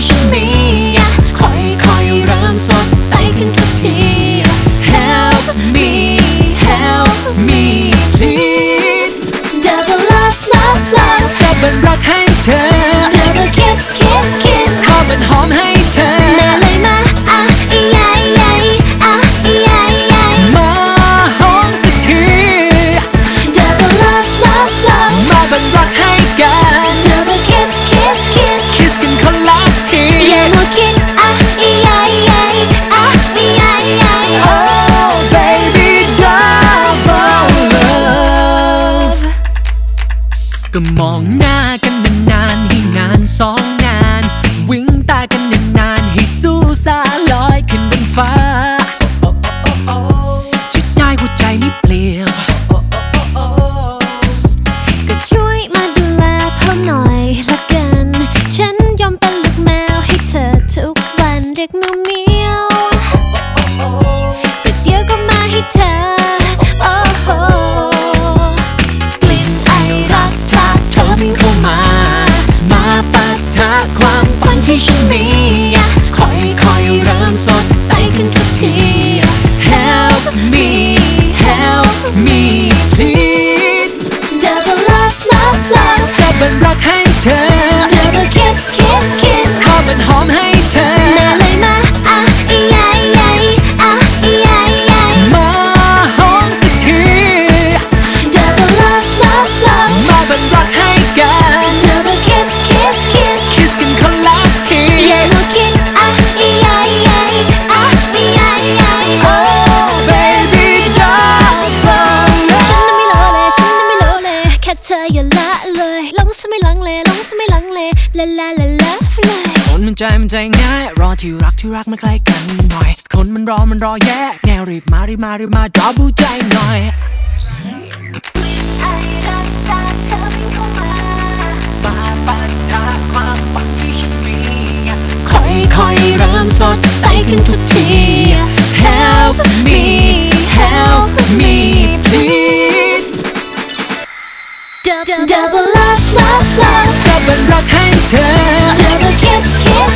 是你。 ก็มองหน้ากันนานๆให้งานสอง 你是你。 ใจมันใจง่าย รอที่รักที่รักมันใกล้กันหน่อย คนมันรอมันรอแย่แง่รีบมารีบมารีบมาจอบูใจหน่อยค่อยเริ่มสดใสขึ้นทุกที Help me Help me please Double love love love จะเป็นรักให้เธอ Double kiss kiss